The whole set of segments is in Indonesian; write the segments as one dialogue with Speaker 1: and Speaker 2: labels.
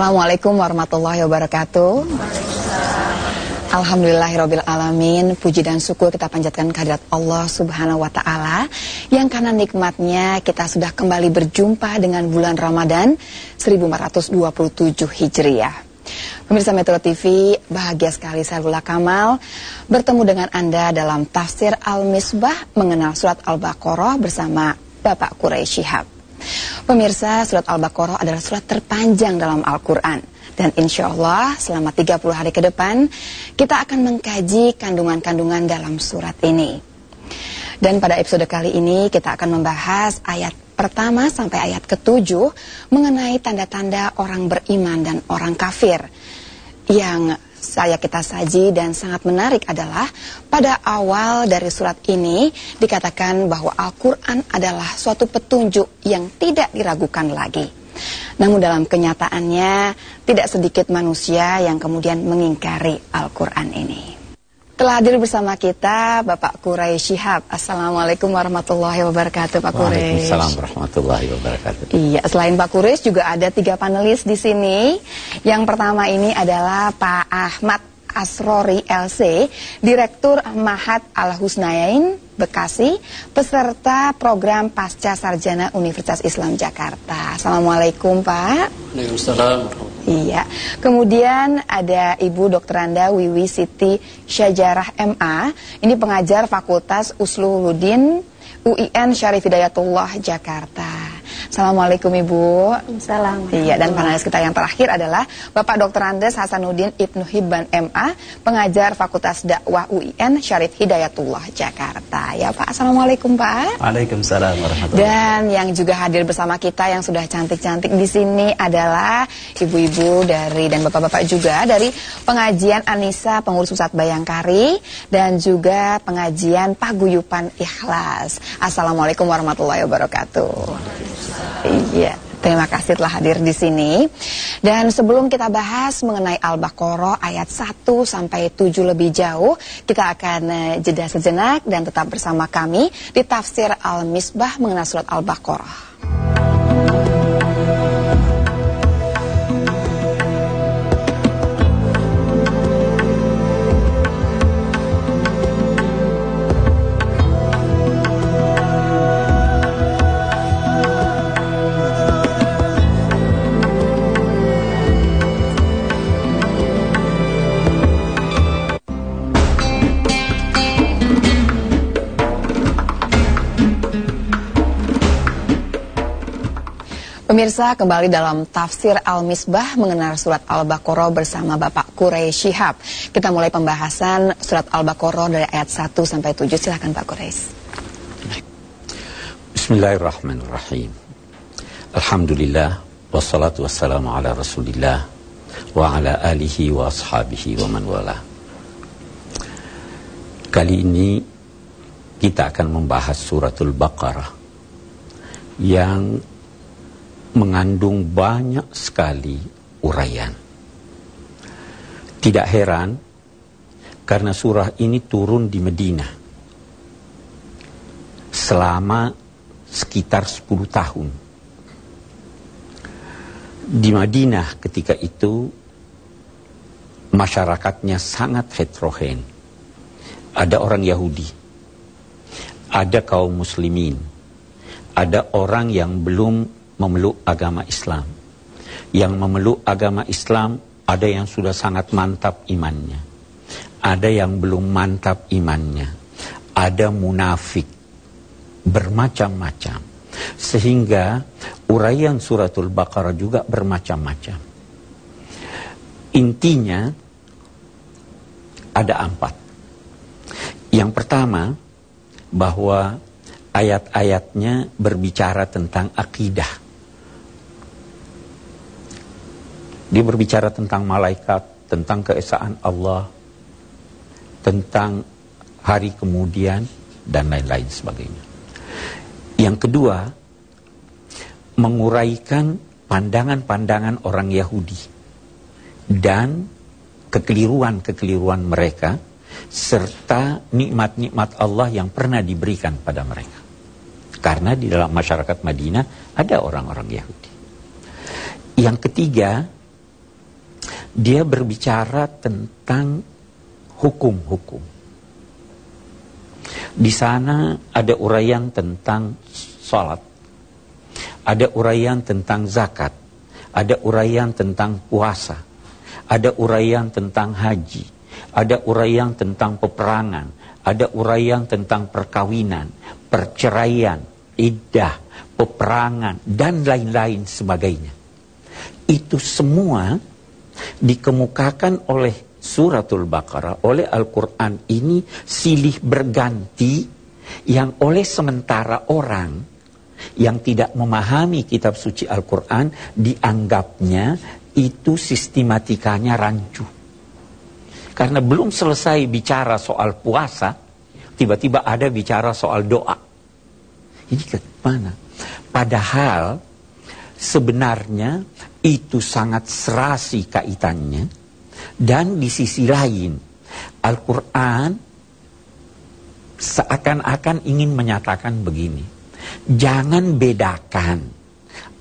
Speaker 1: Assalamualaikum warahmatullahi wabarakatuh. Alhamdulillahirabbil alamin. Puji dan syukur kita panjatkan kehadirat Allah Subhanahu wa taala yang karena nikmatnya kita sudah kembali berjumpa dengan bulan Ramadan 1427 Hijriah. Pemirsa Metro TV, bahagia sekali saya Lula Kamal bertemu dengan Anda dalam tafsir Al-Misbah mengenal surat Al-Baqarah bersama Bapak Quraisy Shihab. Pemirsa, surat Al-Baqarah adalah surat terpanjang dalam Al-Quran. Dan insya Allah selama 30 hari ke depan kita akan mengkaji kandungan-kandungan dalam surat ini. Dan pada episode kali ini kita akan membahas ayat pertama sampai ayat ketujuh mengenai tanda-tanda orang beriman dan orang kafir yang saya kita saji dan sangat menarik adalah pada awal dari surat ini dikatakan bahwa Al-Quran adalah suatu petunjuk yang tidak diragukan lagi. Namun dalam kenyataannya tidak sedikit manusia yang kemudian mengingkari Al-Quran ini. Telah hadir bersama kita Bapak Kurai Shihab. Assalamualaikum warahmatullahi wabarakatuh Pak Kurai.
Speaker 2: Waalaikumsalam warahmatullahi wabarakatuh.
Speaker 1: Iya, selain Pak Kurai juga ada tiga panelis di sini. Yang pertama ini adalah Pak Ahmad Asrori LC, Direktur Mahat Al-Husnayain Bekasi, peserta program Pasca Sarjana Universitas Islam Jakarta. Assalamualaikum Pak.
Speaker 2: Waalaikumsalam
Speaker 1: Iya. Kemudian ada Ibu Dr. Anda Wiwi Siti Syajarah MA. Ini pengajar Fakultas Usluluddin UIN Syarif Hidayatullah Jakarta. Assalamualaikum Ibu.
Speaker 3: Salam.
Speaker 1: Iya, dan panelis kita yang terakhir adalah Bapak Dr. Andes Hasanuddin Ibnu Hibban MA, pengajar Fakultas Dakwah UIN Syarif Hidayatullah Jakarta. Ya Pak, Assalamualaikum Pak.
Speaker 2: Waalaikumsalam warahmatullahi
Speaker 1: Dan yang juga hadir bersama kita yang sudah cantik-cantik di sini adalah ibu-ibu dari dan bapak-bapak juga dari pengajian Anissa pengurus pusat Bayangkari dan juga pengajian Paguyupan Ikhlas. Assalamualaikum warahmatullahi wabarakatuh. Iya. Terima kasih telah hadir di sini. Dan sebelum kita bahas mengenai Al-Baqarah ayat 1 sampai 7 lebih jauh, kita akan uh, jeda sejenak dan tetap bersama kami di tafsir Al-Misbah mengenai surat Al-Baqarah. Pemirsa kembali dalam tafsir Al-Misbah mengenal surat Al-Baqarah bersama Bapak Quraisy Shihab. Kita mulai pembahasan surat Al-Baqarah dari ayat 1 sampai 7. Silakan Pak Quraisy.
Speaker 2: Bismillahirrahmanirrahim. Alhamdulillah wassalatu wassalamu ala Rasulillah wa ala alihi wa ashabihi wa man wala. Kali ini kita akan membahas suratul Baqarah yang mengandung banyak sekali uraian. Tidak heran karena surah ini turun di Medina selama sekitar 10 tahun. Di Madinah ketika itu masyarakatnya sangat heterogen. Ada orang Yahudi, ada kaum muslimin, ada orang yang belum memeluk agama Islam. Yang memeluk agama Islam ada yang sudah sangat mantap imannya. Ada yang belum mantap imannya. Ada munafik. Bermacam-macam. Sehingga uraian suratul Baqarah juga bermacam-macam. Intinya ada empat. Yang pertama bahwa ayat-ayatnya berbicara tentang akidah Dia berbicara tentang malaikat, tentang keesaan Allah, tentang hari kemudian, dan lain-lain sebagainya. Yang kedua, menguraikan pandangan-pandangan orang Yahudi dan kekeliruan-kekeliruan mereka serta nikmat-nikmat Allah yang pernah diberikan pada mereka. Karena di dalam masyarakat Madinah ada orang-orang Yahudi. Yang ketiga, Dia berbicara tentang hukum-hukum. Di sana ada uraian tentang sholat, ada uraian tentang zakat, ada uraian tentang puasa, ada uraian tentang haji, ada uraian tentang peperangan, ada uraian tentang perkawinan, perceraian, iddah, peperangan, dan lain-lain sebagainya. Itu semua dikemukakan oleh suratul Baqarah, oleh Al-Quran ini silih berganti yang oleh sementara orang yang tidak memahami kitab suci Al-Quran dianggapnya itu sistematikanya rancu. Karena belum selesai bicara soal puasa, tiba-tiba ada bicara soal doa. Ini ke mana? Padahal sebenarnya itu sangat serasi kaitannya. Dan di sisi lain Al-Quran seakan-akan ingin menyatakan begini. Jangan bedakan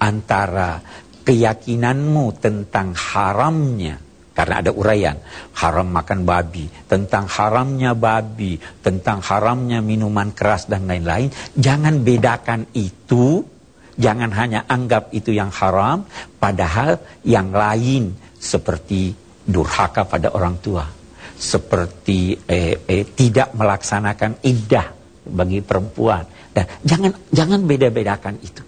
Speaker 2: antara keyakinanmu tentang haramnya karena ada uraian haram makan babi tentang haramnya babi tentang haramnya minuman keras dan lain-lain. Jangan bedakan itu Jangan hanya anggap itu yang haram, padahal yang lain seperti durhaka pada orang tua, seperti eh, eh, tidak melaksanakan iddah bagi perempuan. Dan jangan jangan beda-bedakan itu.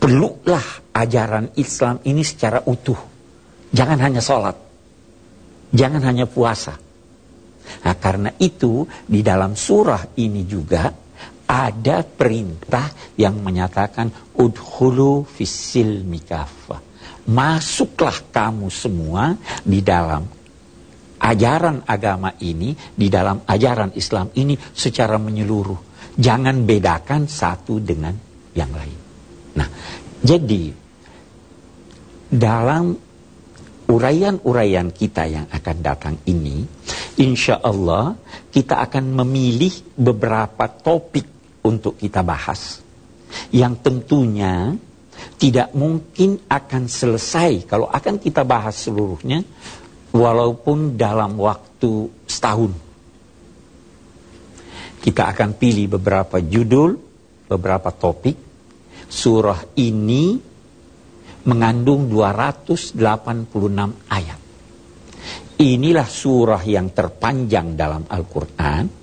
Speaker 2: Peluklah ajaran Islam ini secara utuh. Jangan hanya sholat. Jangan hanya puasa. Nah karena itu di dalam surah ini juga ada perintah yang menyatakan udhulu fisil mikafa. Masuklah kamu semua di dalam ajaran agama ini, di dalam ajaran Islam ini secara menyeluruh. Jangan bedakan satu dengan yang lain. Nah, jadi dalam uraian-uraian kita yang akan datang ini, insya Allah kita akan memilih beberapa topik untuk kita bahas. Yang tentunya tidak mungkin akan selesai kalau akan kita bahas seluruhnya walaupun dalam waktu setahun. Kita akan pilih beberapa judul, beberapa topik. Surah ini mengandung 286 ayat. Inilah surah yang terpanjang dalam Al-Quran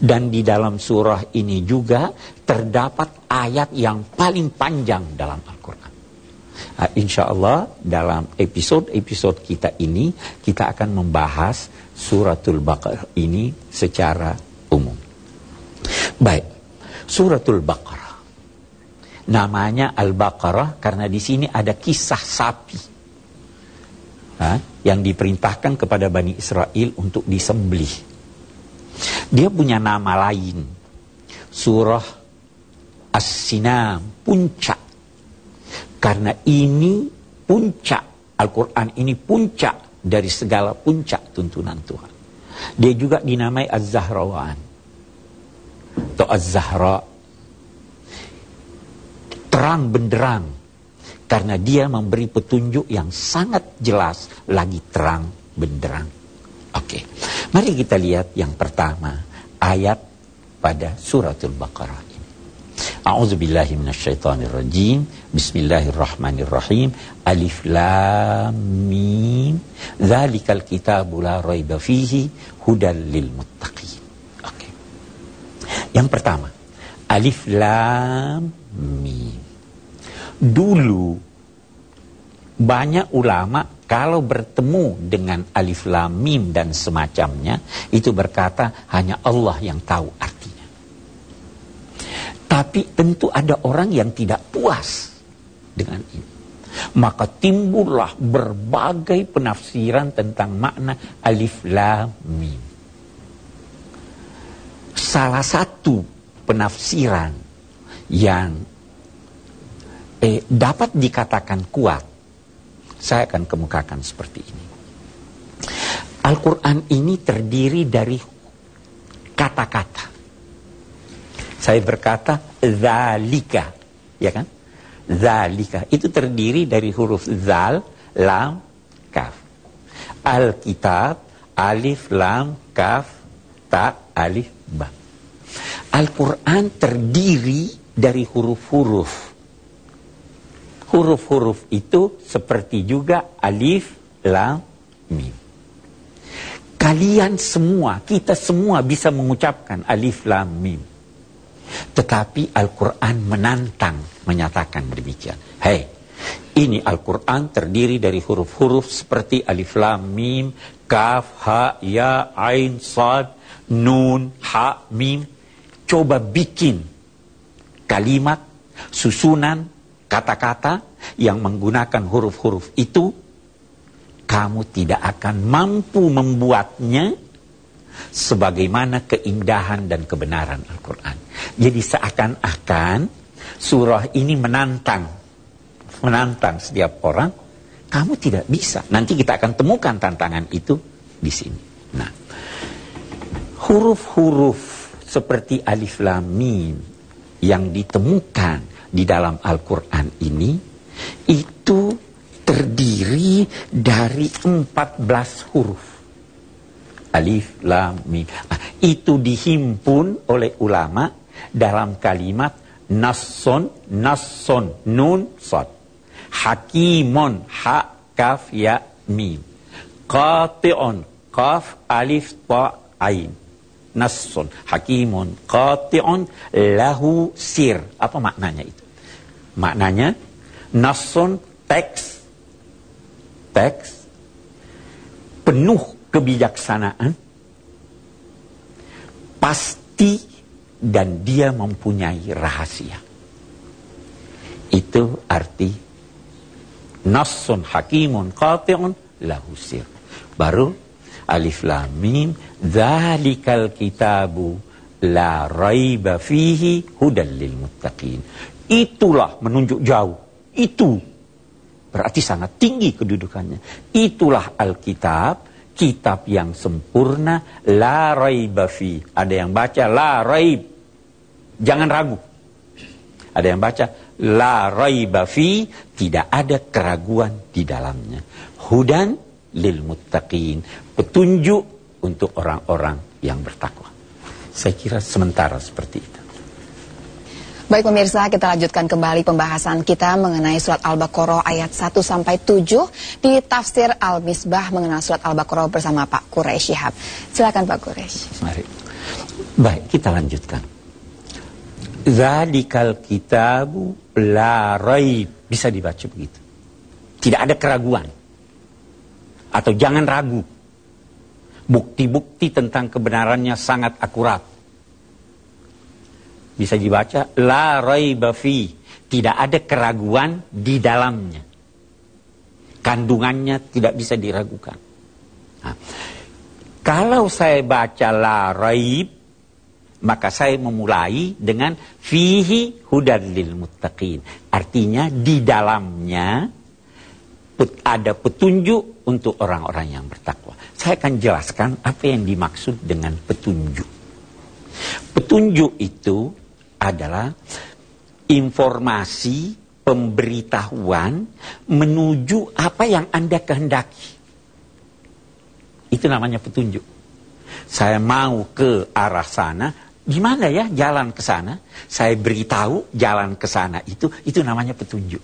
Speaker 2: dan di dalam surah ini juga terdapat ayat yang paling panjang dalam Al-Quran. Nah, insya Allah dalam episode-episode kita ini kita akan membahas suratul Baqarah ini secara umum. Baik, suratul Baqarah. Namanya Al-Baqarah karena di sini ada kisah sapi ha, yang diperintahkan kepada Bani Israel untuk disembelih. Dia punya nama lain. Surah As-Sinam, puncak. Karena ini puncak, Al-Quran ini puncak dari segala puncak tuntunan Tuhan. Dia juga dinamai Az-Zahrawan. Atau Az-Zahra. Terang benderang. Karena dia memberi petunjuk yang sangat jelas lagi terang benderang. Oke. Okay. Mari kita lihat yang pertama, ayat pada suratul Baqarah ini. A'udzu billahi minasyaitonir rajim. Bismillahirrahmanirrahim. Alif lam mim. Dzalikal kitabu la raiba fihi hudal lil muttaqin. Oke. Yang pertama, alif lam mim. Dulu banyak ulama kalau bertemu dengan alif lam mim dan semacamnya, itu berkata hanya Allah yang tahu artinya. Tapi tentu ada orang yang tidak puas dengan ini. Maka timbullah berbagai penafsiran tentang makna alif lam mim. Salah satu penafsiran yang eh, dapat dikatakan kuat saya akan kemukakan seperti ini. Al-Quran ini terdiri dari kata-kata. Saya berkata, zalika. Ya kan? Zalika. Itu terdiri dari huruf zal, lam, kaf. Alkitab, alif, lam, kaf, ta, alif, ba. Al-Quran terdiri dari huruf-huruf. Huruf-huruf itu seperti juga alif, lam, mim. Kalian semua, kita semua bisa mengucapkan alif, lam, mim. Tetapi Al-Quran menantang menyatakan demikian. Hei, ini Al-Quran terdiri dari huruf-huruf seperti alif, lam, mim, kaf, ha, ya, ain, sad, nun, ha, mim. Coba bikin kalimat, susunan, kata-kata yang menggunakan huruf-huruf itu kamu tidak akan mampu membuatnya sebagaimana keindahan dan kebenaran Al-Quran. Jadi seakan-akan surah ini menantang, menantang setiap orang, kamu tidak bisa. Nanti kita akan temukan tantangan itu di sini. Nah, huruf-huruf seperti alif lam mim yang ditemukan di dalam Al-Quran ini, itu terdiri dari 14 huruf. Alif, lam, mim. Nah, itu dihimpun oleh ulama dalam kalimat nasson, nasson, nun, sod. Hakimon, ha, kaf, ya, mim. Qati'on, kaf, alif, ta, ain. Nasson, hakimon, qati'on, lahu, sir. Apa maknanya itu? Maknanya, nasson, teks, teks. Penuh kebijaksanaan. Pasti dan dia mempunyai rahasia. Itu arti nassun hakimun qati'un lahu sir. Baru alif lam mim dzalikal kitabu la raiba fihi hudal lil muttaqin itulah menunjuk jauh itu Berarti sangat tinggi kedudukannya. Itulah Alkitab, kitab yang sempurna, la raiba fi. Ada yang baca la raib. Jangan ragu. Ada yang baca la raiba fi, tidak ada keraguan di dalamnya. Hudan lil muttaqin, petunjuk untuk orang-orang yang bertakwa. Saya kira sementara seperti itu.
Speaker 1: Baik pemirsa, kita lanjutkan kembali pembahasan kita mengenai surat Al-Baqarah ayat 1 sampai 7 di tafsir Al-Misbah mengenal surat Al-Baqarah bersama Pak Quraisy Shihab. Silakan Pak Quraisy.
Speaker 2: Mari. Baik, kita lanjutkan. Zalikal kitabu la raib. Bisa dibaca begitu. Tidak ada keraguan. Atau jangan ragu. Bukti-bukti tentang kebenarannya sangat akurat bisa dibaca la raiba fi. Tidak ada keraguan di dalamnya. Kandungannya tidak bisa diragukan. Nah, kalau saya baca la raib maka saya memulai dengan fihi hudan lil muttaqin. Artinya di dalamnya ada petunjuk untuk orang-orang yang bertakwa. Saya akan jelaskan apa yang dimaksud dengan petunjuk. Petunjuk itu adalah informasi pemberitahuan menuju apa yang Anda kehendaki. Itu namanya petunjuk. Saya mau ke arah sana, gimana ya jalan ke sana? Saya beritahu jalan ke sana itu, itu namanya petunjuk.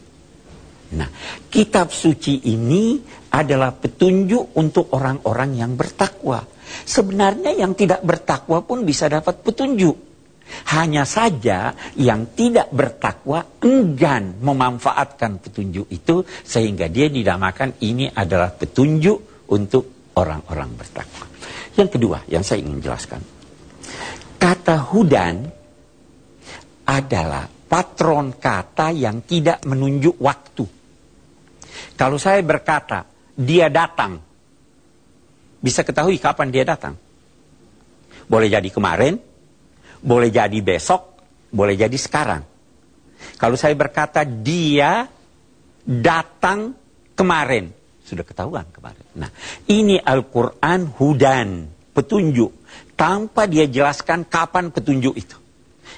Speaker 2: Nah, kitab suci ini adalah petunjuk untuk orang-orang yang bertakwa. Sebenarnya yang tidak bertakwa pun bisa dapat petunjuk. Hanya saja yang tidak bertakwa enggan memanfaatkan petunjuk itu sehingga dia dinamakan ini adalah petunjuk untuk orang-orang bertakwa. Yang kedua yang saya ingin jelaskan. Kata hudan adalah patron kata yang tidak menunjuk waktu. Kalau saya berkata dia datang, bisa ketahui kapan dia datang. Boleh jadi kemarin, boleh jadi besok, boleh jadi sekarang. Kalau saya berkata dia datang kemarin, sudah ketahuan kemarin. Nah, ini Al-Quran hudan, petunjuk. Tanpa dia jelaskan kapan petunjuk itu.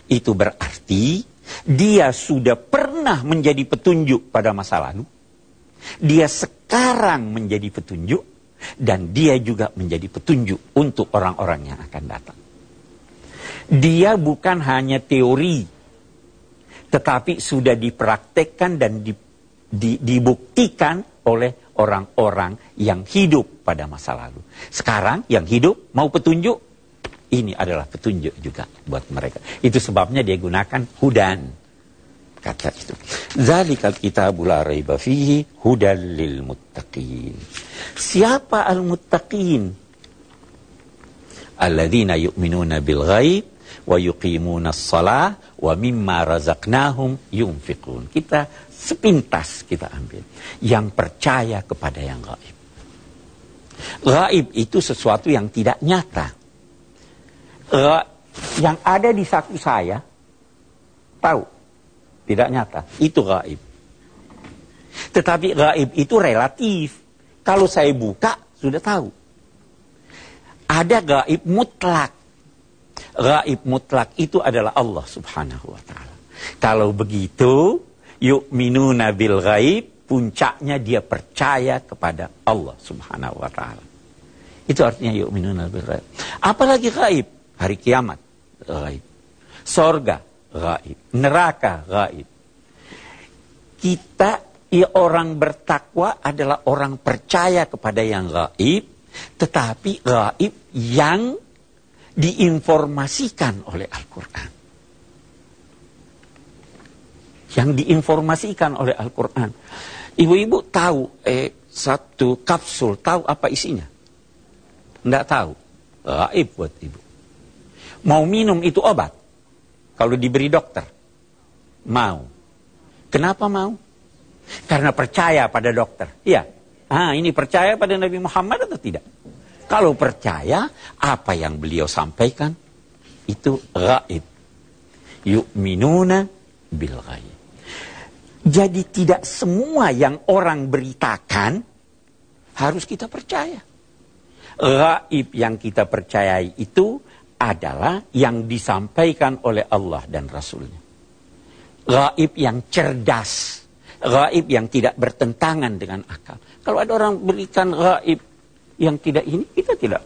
Speaker 2: Itu berarti dia sudah pernah menjadi petunjuk pada masa lalu. Dia sekarang menjadi petunjuk dan dia juga menjadi petunjuk untuk orang-orang yang akan datang. Dia bukan hanya teori, tetapi sudah dipraktekkan dan di, di, dibuktikan oleh orang-orang yang hidup pada masa lalu. Sekarang yang hidup mau petunjuk, ini adalah petunjuk juga buat mereka. Itu sebabnya dia gunakan hudan. Kata itu. Zalikal kitabul la raiba fihi hudal lil muttaqin. Siapa al muttaqin? Alladzina yu'minuna bil ghaib wa yuqimuna shalah wa mimma razaqnahum yunfiqun. Kita sepintas kita ambil yang percaya kepada yang gaib. Gaib itu sesuatu yang tidak nyata. Yang ada di saku saya tahu tidak nyata. Itu gaib. Tetapi gaib itu relatif. Kalau saya buka, sudah tahu. Ada gaib mutlak. Gaib mutlak itu adalah Allah subhanahu wa ta'ala. Kalau begitu, yuk minu nabil gaib, puncaknya dia percaya kepada Allah subhanahu wa ta'ala. Itu artinya yuk minu nabil gaib. Apalagi gaib? Hari kiamat, gaib. Sorga, gaib. Neraka gaib. Kita ya orang bertakwa adalah orang percaya kepada yang gaib, tetapi gaib yang diinformasikan oleh Al-Quran. Yang diinformasikan oleh Al-Quran. Ibu-ibu tahu eh, satu kapsul, tahu apa isinya? Tidak tahu. Gaib buat ibu. Mau minum itu obat. Kalau diberi dokter, mau. Kenapa mau? Karena percaya pada dokter. Iya. Ah, ini percaya pada Nabi Muhammad atau tidak? Kalau percaya, apa yang beliau sampaikan itu gaib. Yu'minuna bil gaib. Jadi tidak semua yang orang beritakan harus kita percaya. Gaib yang kita percayai itu adalah yang disampaikan oleh Allah dan Rasulnya. Gaib yang cerdas. Gaib yang tidak bertentangan dengan akal. Kalau ada orang berikan gaib yang tidak ini, kita tidak.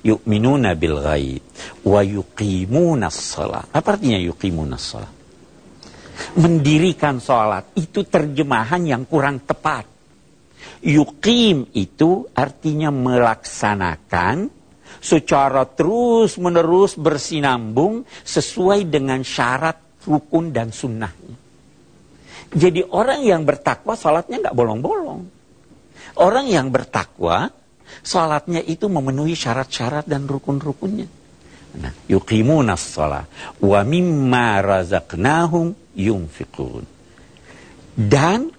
Speaker 2: Yu'minuna bil gaib. Wa yuqimuna salat. Apa artinya yuqimuna salat? Mendirikan sholat itu terjemahan yang kurang tepat. Yuqim itu artinya melaksanakan secara terus menerus bersinambung sesuai dengan syarat rukun dan sunnahnya. Jadi orang yang bertakwa salatnya nggak bolong-bolong. Orang yang bertakwa salatnya itu memenuhi syarat-syarat dan rukun-rukunnya. Nah, yuqimuna shalah wa mimma razaqnahum yunfiqun. Dan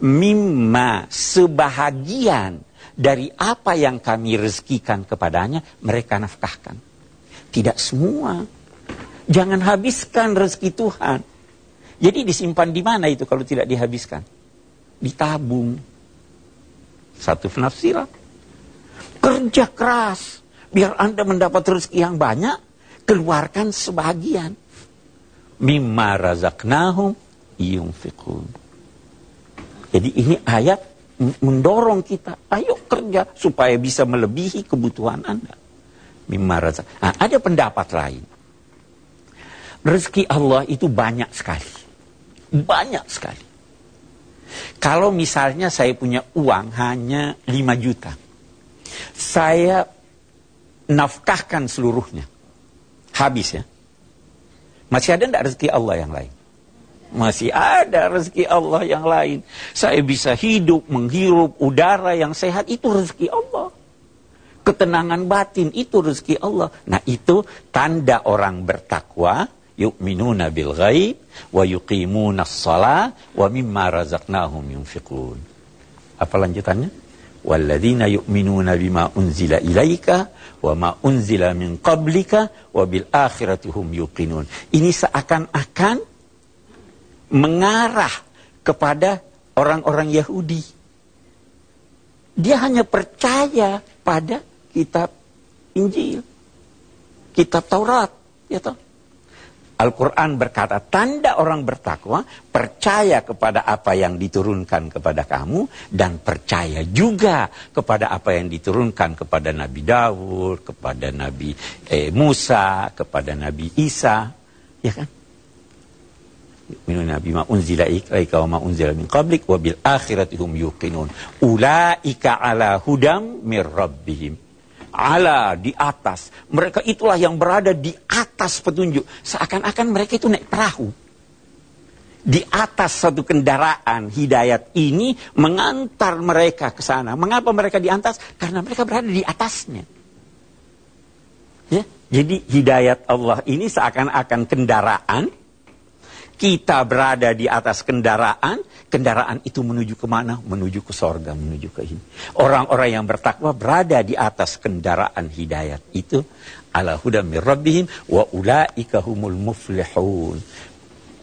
Speaker 2: mimma sebahagian dari apa yang kami rezekikan kepadanya, mereka nafkahkan. Tidak semua. Jangan habiskan rezeki Tuhan. Jadi disimpan di mana itu kalau tidak dihabiskan? Ditabung. Satu penafsiran. Kerja keras. Biar Anda mendapat rezeki yang banyak, keluarkan sebagian. Mimma razaknahum yunfiqun. Jadi ini ayat mendorong kita, ayo kerja supaya bisa melebihi kebutuhan Anda. Mimaraza. Nah, ada pendapat lain. Rezeki Allah itu banyak sekali. Banyak sekali. Kalau misalnya saya punya uang hanya 5 juta. Saya nafkahkan seluruhnya. Habis ya. Masih ada tidak rezeki Allah yang lain? Masih ada rezeki Allah yang lain. Saya bisa hidup, menghirup udara yang sehat, itu rezeki Allah. Ketenangan batin, itu rezeki Allah. Nah itu tanda orang bertakwa, yu'minuna bil ghaib, wa yuqimuna salah, wa mimma razaqnahum yunfiqun. Apa lanjutannya? Bima unzila ilaika, wa ma unzila min qablika, wa bil akhiratihum yuqinun. Ini seakan-akan mengarah kepada orang-orang Yahudi. Dia hanya percaya pada kitab Injil, kitab Taurat, ya toh. Al-Quran berkata, tanda orang bertakwa, percaya kepada apa yang diturunkan kepada kamu, dan percaya juga kepada apa yang diturunkan kepada Nabi Dawud, kepada Nabi eh, Musa, kepada Nabi Isa. Ya kan? Minun Nabi ma unzila ilaika wa ma min qablik wa bil akhirati hum yuqinun. Ulaika ala hudam mir rabbihim ala di atas. Mereka itulah yang berada di atas petunjuk. Seakan-akan mereka itu naik perahu. Di atas satu kendaraan hidayat ini mengantar mereka ke sana. Mengapa mereka di atas? Karena mereka berada di atasnya. Ya, jadi hidayat Allah ini seakan-akan kendaraan. Kita berada di atas kendaraan, kendaraan itu menuju ke mana? Menuju ke sorga, menuju ke ini. Orang-orang yang bertakwa berada di atas kendaraan hidayat itu. Ala huda min wa ulaika humul muflihun.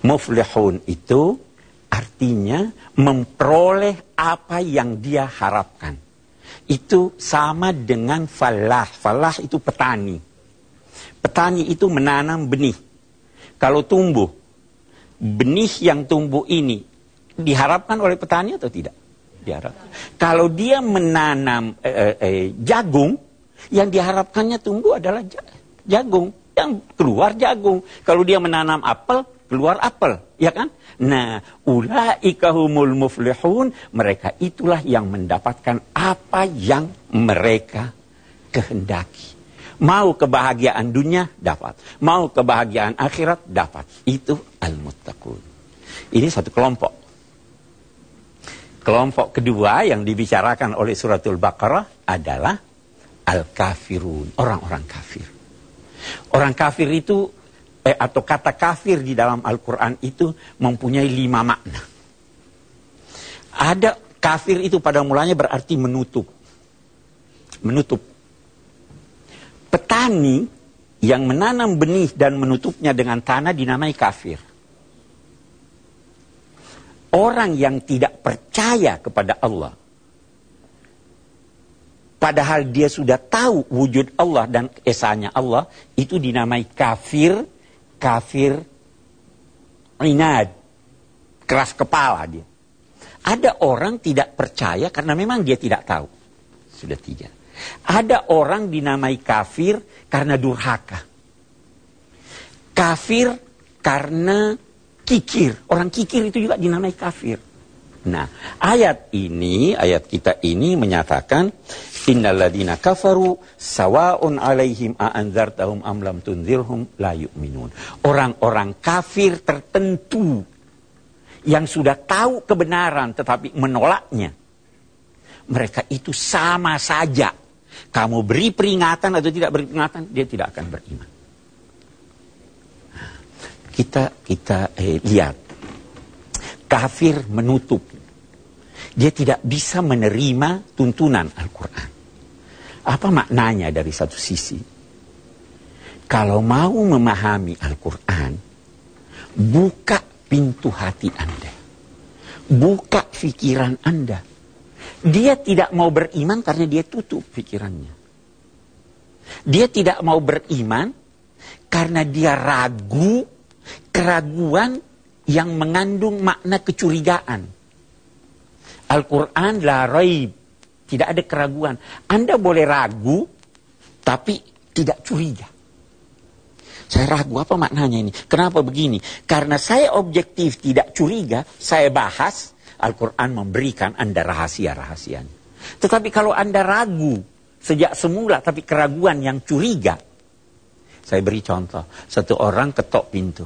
Speaker 2: Muflihun itu artinya memperoleh apa yang dia harapkan. Itu sama dengan falah. Falah itu petani. Petani itu menanam benih. Kalau tumbuh, benih yang tumbuh ini diharapkan oleh petani atau tidak? Diharapkan. Kalau dia menanam eh, eh, eh, jagung, yang diharapkannya tumbuh adalah jagung. Yang keluar jagung. Kalau dia menanam apel, keluar apel. Ya kan? Nah, ulaika humul muflihun. Mereka itulah yang mendapatkan apa yang mereka kehendaki. Mau kebahagiaan dunia, dapat. Mau kebahagiaan akhirat, dapat. Itu al-muttaqun. Ini satu kelompok. Kelompok kedua yang dibicarakan oleh suratul Baqarah adalah al-kafirun, orang-orang kafir. Orang kafir itu eh, atau kata kafir di dalam Al-Qur'an itu mempunyai lima makna. Ada kafir itu pada mulanya berarti menutup. Menutup. Petani yang menanam benih dan menutupnya dengan tanah dinamai kafir. Orang yang tidak percaya kepada Allah. Padahal dia sudah tahu wujud Allah dan esanya Allah. Itu dinamai kafir. Kafir inad. Keras kepala dia. Ada orang tidak percaya karena memang dia tidak tahu. Sudah tiga. Ada orang dinamai kafir karena durhaka. Kafir karena kikir. Orang kikir itu juga dinamai kafir. Nah, ayat ini, ayat kita ini menyatakan innalladzina kafaru sawaun alaihim a'anzartahum am lam tunzirhum la yu'minun. Orang-orang kafir tertentu yang sudah tahu kebenaran tetapi menolaknya. Mereka itu sama saja. Kamu beri peringatan atau tidak beri peringatan, dia tidak akan beriman. Kita kita eh, lihat. Kafir menutup. Dia tidak bisa menerima tuntunan Al-Quran. Apa maknanya dari satu sisi? Kalau mau memahami Al-Quran buka pintu hati anda. Buka pikiran anda dia tidak mau beriman karena dia tutup pikirannya dia tidak mau beriman karena dia ragu keraguan yang mengandung makna kecurigaan. Al-Quran la raib. Tidak ada keraguan. Anda boleh ragu, tapi tidak curiga. Saya ragu apa maknanya ini? Kenapa begini? Karena saya objektif tidak curiga, saya bahas, Al-Quran memberikan Anda rahasia-rahasianya. Tetapi kalau Anda ragu sejak semula, tapi keraguan yang curiga, saya beri contoh, satu orang ketok pintu.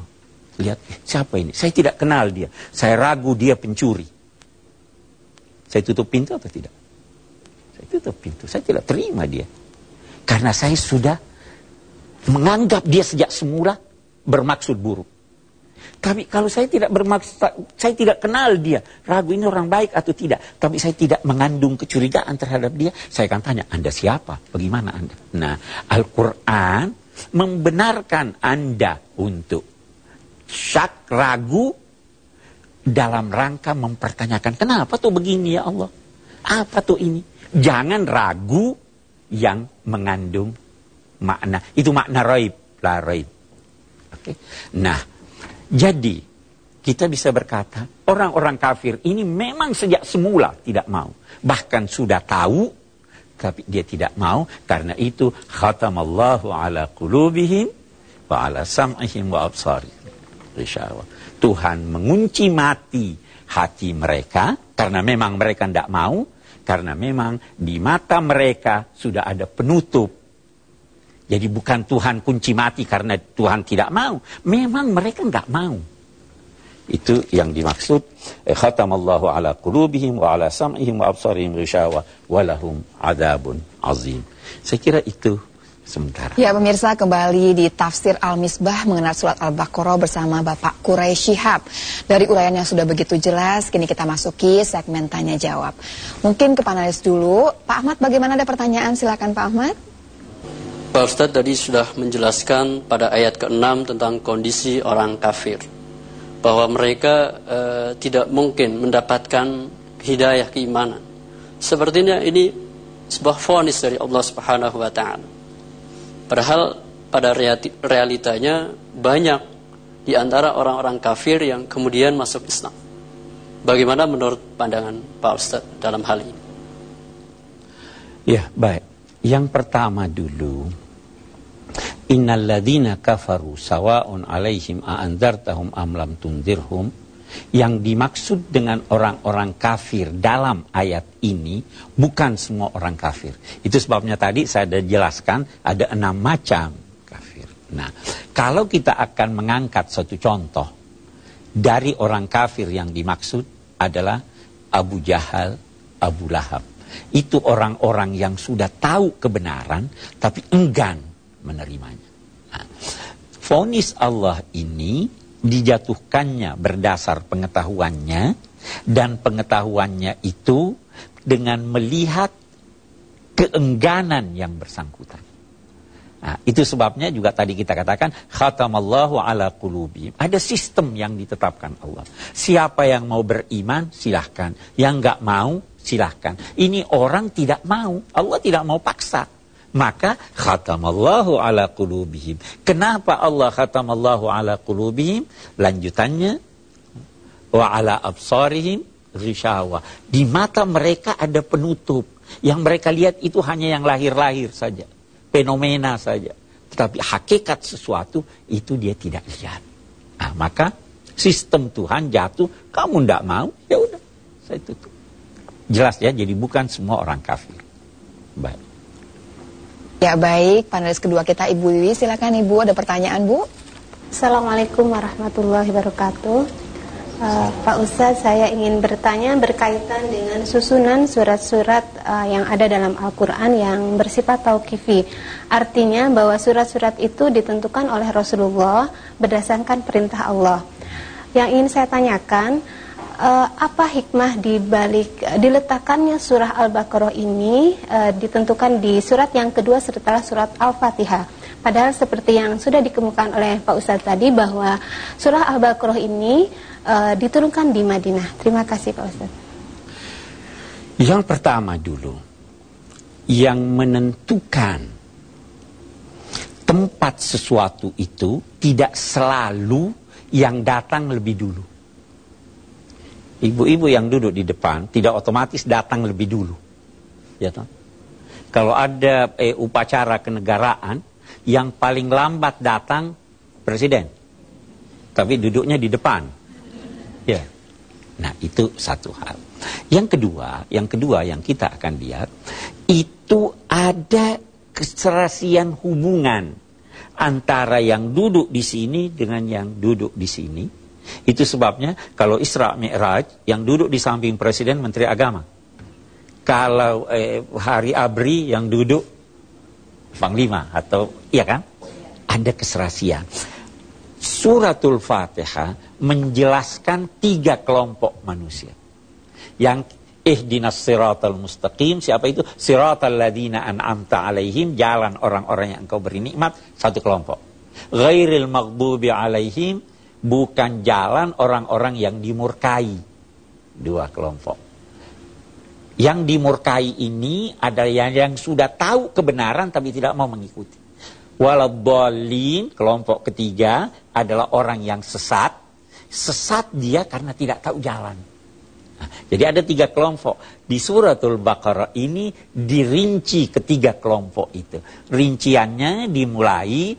Speaker 2: Lihat, eh, siapa ini? Saya tidak kenal dia. Saya ragu dia pencuri. Saya tutup pintu atau tidak? Saya tutup pintu. Saya tidak terima dia. Karena saya sudah menganggap dia sejak semula bermaksud buruk. Tapi kalau saya tidak bermaksud, saya tidak kenal dia, ragu ini orang baik atau tidak. Tapi saya tidak mengandung kecurigaan terhadap dia, saya akan tanya, Anda siapa? Bagaimana Anda? Nah, Al-Quran membenarkan Anda untuk syak, ragu dalam rangka mempertanyakan kenapa tuh begini ya Allah? Apa tuh ini? Jangan ragu yang mengandung makna. Itu makna raib, la raib. Oke. Nah, jadi kita bisa berkata, orang-orang kafir ini memang sejak semula tidak mau. Bahkan sudah tahu, tapi dia tidak mau. Karena itu, khatamallahu ala qulubihim wa ala sam'ihim wa absari. Tuhan mengunci mati hati mereka, karena memang mereka tidak mau, karena memang di mata mereka sudah ada penutup jadi bukan Tuhan kunci mati karena Tuhan tidak mau. Memang mereka nggak mau. Itu yang dimaksud. Eh, khatamallahu ala qulubihim wa ala sam'ihim wa absarihim ghishawa wa lahum azim. Saya kira itu sementara.
Speaker 1: Ya pemirsa kembali di tafsir Al-Misbah mengenal surat Al-Baqarah bersama Bapak Kurai Shihab. Dari uraian yang sudah begitu jelas, kini kita masuki segmen tanya jawab. Mungkin ke panelis dulu. Pak Ahmad bagaimana ada pertanyaan? Silakan Pak Ahmad.
Speaker 3: Pak Ustadz tadi sudah menjelaskan pada ayat ke-6 tentang kondisi orang kafir. Bahwa mereka e, tidak mungkin mendapatkan hidayah keimanan. Sepertinya ini sebuah fonis dari Allah Subhanahu wa taala. Padahal pada realitanya banyak di antara orang-orang kafir yang kemudian masuk Islam. Bagaimana menurut pandangan Pak Ustadz dalam hal ini?
Speaker 2: Ya, baik. Yang pertama dulu, Innalladzina kafaru sawa'un alaihim a'andartahum am lam tundirhum. Yang dimaksud dengan orang-orang kafir dalam ayat ini bukan semua orang kafir. Itu sebabnya tadi saya sudah jelaskan ada enam macam kafir. Nah, kalau kita akan mengangkat satu contoh dari orang kafir yang dimaksud adalah Abu Jahal, Abu Lahab itu orang-orang yang sudah tahu kebenaran tapi enggan menerimanya. Nah, fonis Allah ini dijatuhkannya berdasar pengetahuannya dan pengetahuannya itu dengan melihat keengganan yang bersangkutan. Nah, itu sebabnya juga tadi kita katakan khatamallahu ala qulubihim. Ada sistem yang ditetapkan Allah. Siapa yang mau beriman silahkan, yang nggak mau silahkan. Ini orang tidak mau, Allah tidak mau paksa. Maka khatamallahu ala qulubihim. Kenapa Allah khatamallahu ala qulubihim? Lanjutannya wa ala absarihim ghishawa. Di mata mereka ada penutup. Yang mereka lihat itu hanya yang lahir-lahir saja. Fenomena saja. Tetapi hakikat sesuatu itu dia tidak lihat. Nah, maka sistem Tuhan jatuh, kamu tidak mau, ya udah, saya tutup. Jelas ya, jadi bukan semua orang kafir. Baik.
Speaker 1: Ya baik, panelis kedua kita Ibu Wiwi, silakan Ibu ada pertanyaan Bu.
Speaker 4: Assalamualaikum warahmatullahi wabarakatuh. Uh, Pak Ustadz, saya ingin bertanya berkaitan dengan susunan surat-surat uh, yang ada dalam Al-Quran yang bersifat tauqifi. Artinya bahwa surat-surat itu ditentukan oleh Rasulullah berdasarkan perintah Allah. Yang ingin saya tanyakan, uh, apa hikmah di balik uh, diletakkannya surah Al-Baqarah ini uh, ditentukan di surat yang kedua setelah surat Al-Fatihah. Padahal seperti yang sudah dikemukakan oleh Pak Ustadz tadi bahwa surah Al-Baqarah ini uh, diturunkan di Madinah. Terima kasih Pak Ustadz.
Speaker 2: Yang pertama dulu, yang menentukan tempat sesuatu itu tidak selalu yang datang lebih dulu ibu-ibu yang duduk di depan tidak otomatis datang lebih dulu. Ya toh? Kalau ada eh, upacara kenegaraan, yang paling lambat datang presiden. Tapi duduknya di depan. Ya. Nah, itu satu hal. Yang kedua, yang kedua yang kita akan lihat itu ada keserasian hubungan antara yang duduk di sini dengan yang duduk di sini itu sebabnya kalau Isra Mi'raj yang duduk di samping Presiden Menteri Agama. Kalau eh, hari Abri yang duduk Panglima atau iya kan? Ada keserasian. Suratul Fatihah menjelaskan tiga kelompok manusia. Yang ihdinas siratal mustaqim siapa itu siratal ladina an'amta alaihim jalan orang-orang yang engkau beri nikmat satu kelompok ghairil maghdubi alaihim bukan jalan orang-orang yang dimurkai. Dua kelompok. Yang dimurkai ini ada yang, yang sudah tahu kebenaran tapi tidak mau mengikuti. Waladhalin, kelompok ketiga adalah orang yang sesat. Sesat dia karena tidak tahu jalan. Jadi ada tiga kelompok. Di suratul Baqarah ini dirinci ketiga kelompok itu. Rinciannya dimulai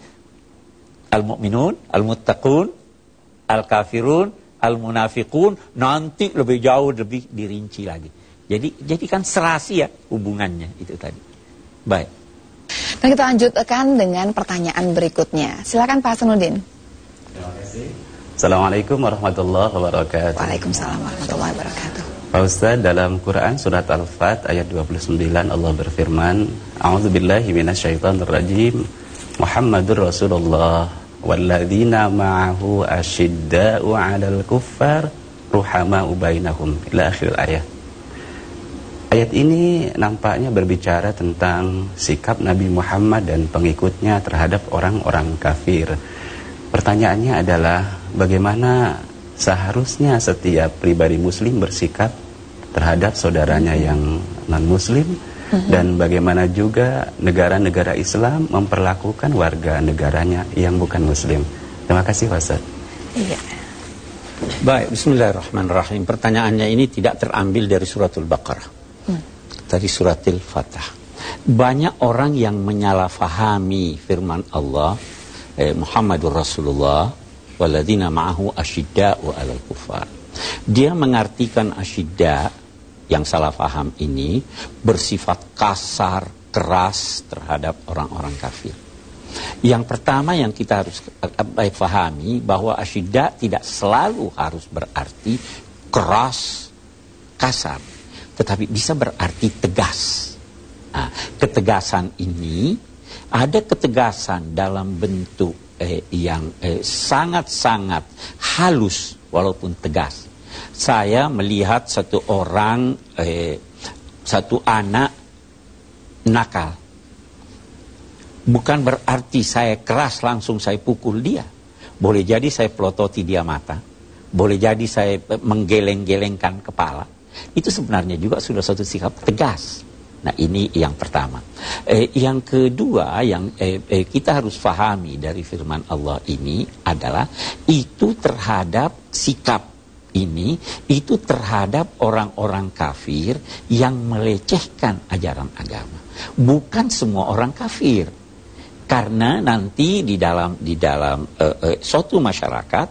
Speaker 2: al-mu'minun, al-muttaqun, al-kafirun, al-munafiqun. Nanti lebih jauh, lebih dirinci lagi. Jadi, jadi kan serasi ya hubungannya itu tadi. Baik.
Speaker 1: Nah kita lanjutkan dengan pertanyaan berikutnya. Silakan Pak Hasanuddin.
Speaker 5: Terima kasih. Assalamualaikum warahmatullahi wabarakatuh.
Speaker 1: Waalaikumsalam warahmatullahi wabarakatuh.
Speaker 5: Pak Ustaz, dalam Quran surat Al-Fat ayat 29 Allah berfirman, A'udzubillahi minasyaitonirrajim. Muhammadur Rasulullah walladzina ma'ahu asyidda'u 'alal kuffar ruhama'u bainahum. Ila akhir ayat. Ayat ini nampaknya berbicara tentang sikap Nabi Muhammad dan pengikutnya terhadap orang-orang kafir. Pertanyaannya adalah bagaimana seharusnya setiap pribadi muslim bersikap terhadap saudaranya yang non-muslim dan bagaimana juga negara-negara Islam memperlakukan warga negaranya yang bukan muslim. Terima kasih Ustaz.
Speaker 1: Iya.
Speaker 2: Baik, bismillahirrahmanirrahim. Pertanyaannya ini tidak terambil dari suratul Baqarah. Dari suratil Fatah. Banyak orang yang menyalahfahami firman Allah eh, Muhammadur Rasulullah waladina ma'ahu asyidda'u alal kufar. Dia mengartikan asyidda yang salah faham ini bersifat kasar, keras terhadap orang-orang kafir. Yang pertama yang kita harus fahami bahwa asyidda tidak selalu harus berarti keras, kasar tetapi bisa berarti tegas. Nah, ketegasan ini ada ketegasan dalam bentuk eh, yang sangat-sangat eh, halus walaupun tegas. Saya melihat satu orang, eh, satu anak nakal. Bukan berarti saya keras langsung saya pukul dia. Boleh jadi saya pelototi dia mata. Boleh jadi saya menggeleng-gelengkan kepala itu sebenarnya juga sudah suatu sikap tegas. Nah ini yang pertama. Eh, yang kedua yang eh, eh, kita harus fahami dari firman Allah ini adalah itu terhadap sikap ini itu terhadap orang-orang kafir yang melecehkan ajaran agama. Bukan semua orang kafir. Karena nanti di dalam di dalam eh, eh, suatu masyarakat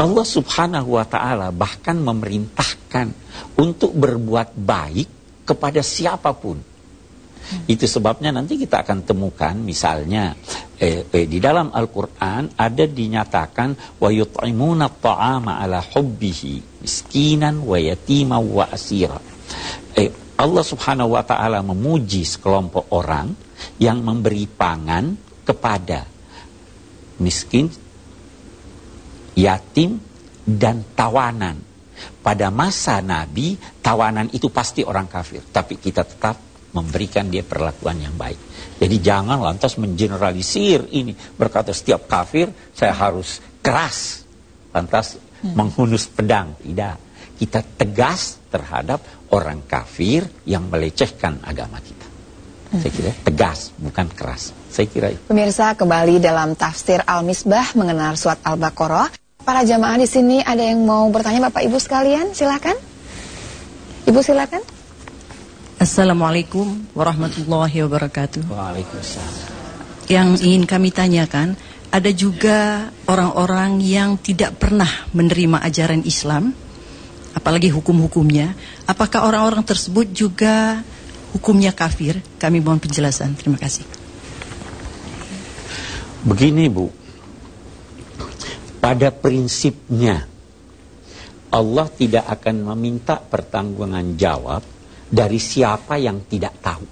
Speaker 2: Allah subhanahu wa ta'ala bahkan memerintahkan untuk berbuat baik kepada siapa pun. Hmm. Itu sebabnya nanti kita akan temukan misalnya eh, eh, di dalam Al-Quran ada dinyatakan wa yut'imuna ta'ama ala hubbihi miskinan wa yatima wa asira. Eh, Allah subhanahu wa ta'ala memuji sekelompok orang yang memberi pangan kepada miskin yatim dan tawanan. Pada masa Nabi, tawanan itu pasti orang kafir. Tapi kita tetap memberikan dia perlakuan yang baik. Jadi jangan lantas mengeneralisir ini. Berkata setiap kafir saya harus keras. Lantas hmm. menghunus pedang. Tidak. Kita tegas terhadap orang kafir yang melecehkan agama kita. Hmm. Saya kira tegas, bukan keras. Saya kira itu.
Speaker 1: Pemirsa kembali dalam tafsir Al-Misbah mengenal surat Al-Baqarah. Para jamaah di sini ada yang mau bertanya Bapak Ibu sekalian, silakan. Ibu silakan.
Speaker 6: Assalamualaikum warahmatullahi wabarakatuh.
Speaker 2: Waalaikumsalam.
Speaker 6: Yang ingin kami tanyakan, ada juga orang-orang yang tidak pernah menerima ajaran Islam, apalagi hukum-hukumnya. Apakah orang-orang tersebut juga hukumnya kafir? Kami mohon penjelasan. Terima kasih.
Speaker 2: Begini Bu, pada prinsipnya Allah tidak akan meminta pertanggungan jawab dari siapa yang tidak tahu.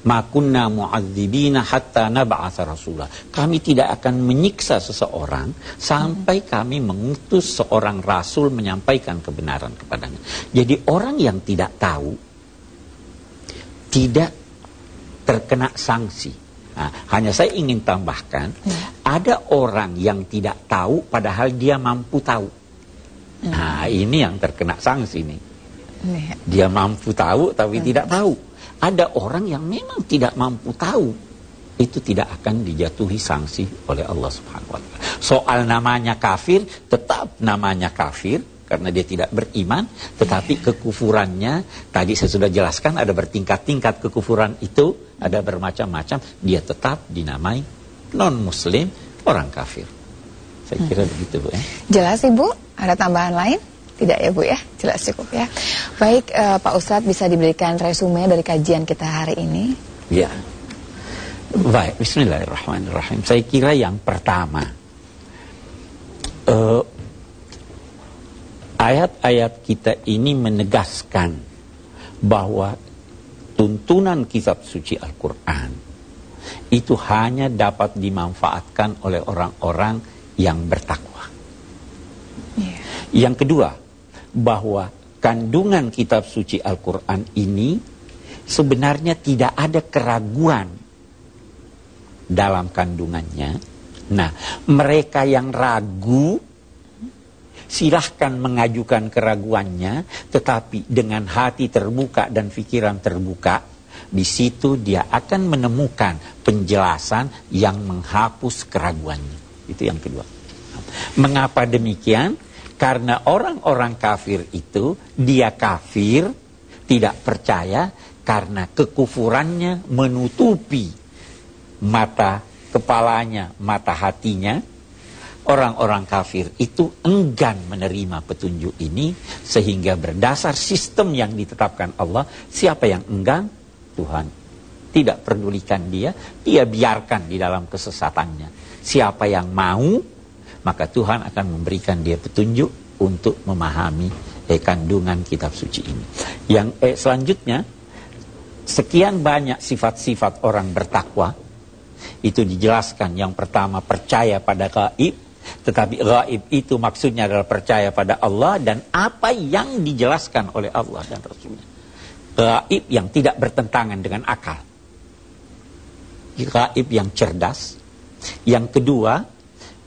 Speaker 2: Makunna mu'adzibina hatta nab'atha rasulah. Kami tidak akan menyiksa seseorang sampai kami mengutus seorang rasul menyampaikan kebenaran kepadanya. Jadi orang yang tidak tahu tidak terkena sanksi. Nah, hanya saya ingin tambahkan, hmm. ada orang yang tidak tahu padahal dia mampu tahu. Hmm. Nah, ini yang terkena sanksi nih. Dia mampu tahu tapi tidak tahu. Ada orang yang memang tidak mampu tahu. itu tidak akan dijatuhi sanksi oleh Allah Subhanahu wa taala. Soal namanya kafir tetap namanya kafir karena dia tidak beriman, tetapi kekufurannya tadi saya sudah jelaskan ada bertingkat-tingkat kekufuran itu, ada bermacam-macam, dia tetap dinamai non muslim, orang kafir. Saya kira hmm. begitu, Bu ya.
Speaker 1: Jelas Ibu, ada tambahan lain? Tidak ya Bu ya, jelas cukup ya. Baik uh, Pak Ustadz bisa diberikan resume dari kajian kita hari ini?
Speaker 2: Ya. Baik, bismillahirrahmanirrahim. Saya kira yang pertama, uh, ayat-ayat kita ini menegaskan bahwa tuntunan kitab suci Al-Quran itu hanya dapat dimanfaatkan oleh orang-orang yang bertakwa. Yeah. Yang kedua, bahwa kandungan kitab suci Al-Quran ini sebenarnya tidak ada keraguan dalam kandungannya. Nah, mereka yang ragu silahkan mengajukan keraguannya, tetapi dengan hati terbuka dan pikiran terbuka, di situ dia akan menemukan penjelasan yang menghapus keraguannya. Itu yang kedua. Mengapa demikian? Karena orang-orang kafir itu, dia kafir, tidak percaya, karena kekufurannya menutupi mata kepalanya, mata hatinya, orang-orang kafir itu enggan menerima petunjuk ini sehingga berdasar sistem yang ditetapkan Allah, siapa yang enggan? Tuhan. Tidak pedulikan dia, dia biarkan di dalam kesesatannya. Siapa yang mau, maka Tuhan akan memberikan dia petunjuk untuk memahami eh, kandungan kitab suci ini. Yang eh, selanjutnya, sekian banyak sifat-sifat orang bertakwa, itu dijelaskan. Yang pertama percaya pada gaib tetapi gaib itu maksudnya adalah percaya pada Allah dan apa yang dijelaskan oleh Allah dan Rasulnya. Gaib yang tidak bertentangan dengan akal. Gaib yang cerdas. Yang kedua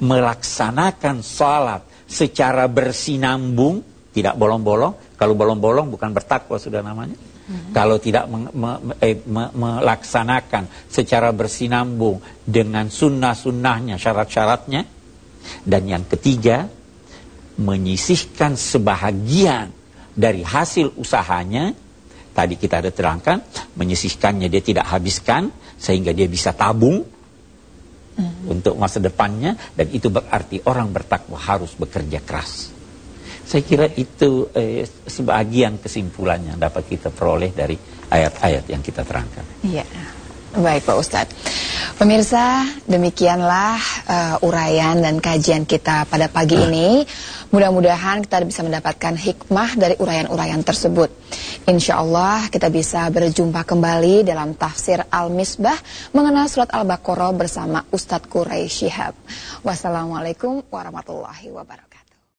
Speaker 2: melaksanakan salat secara bersinambung tidak bolong-bolong kalau bolong-bolong bukan bertakwa sudah namanya Hmm. Kalau tidak me, me, eh, me, melaksanakan secara bersinambung dengan sunnah-sunnahnya, syarat-syaratnya. Dan yang ketiga, menyisihkan sebahagian dari hasil usahanya. Tadi kita ada terangkan, menyisihkannya dia tidak habiskan, sehingga dia bisa tabung hmm. untuk masa depannya. Dan itu berarti orang bertakwa harus bekerja keras. Saya kira itu eh, sebagian kesimpulan yang dapat kita peroleh dari ayat-ayat yang kita terangkan.
Speaker 1: Iya. Baik Pak Ustadz. Pemirsa, demikianlah uh, uraian dan kajian kita pada pagi ini. Mudah-mudahan kita bisa mendapatkan hikmah dari uraian-uraian tersebut. Insya Allah kita bisa berjumpa kembali dalam tafsir Al-Misbah mengenal surat Al-Baqarah bersama Ustadz Quraisy Shihab. Wassalamualaikum warahmatullahi wabarakatuh.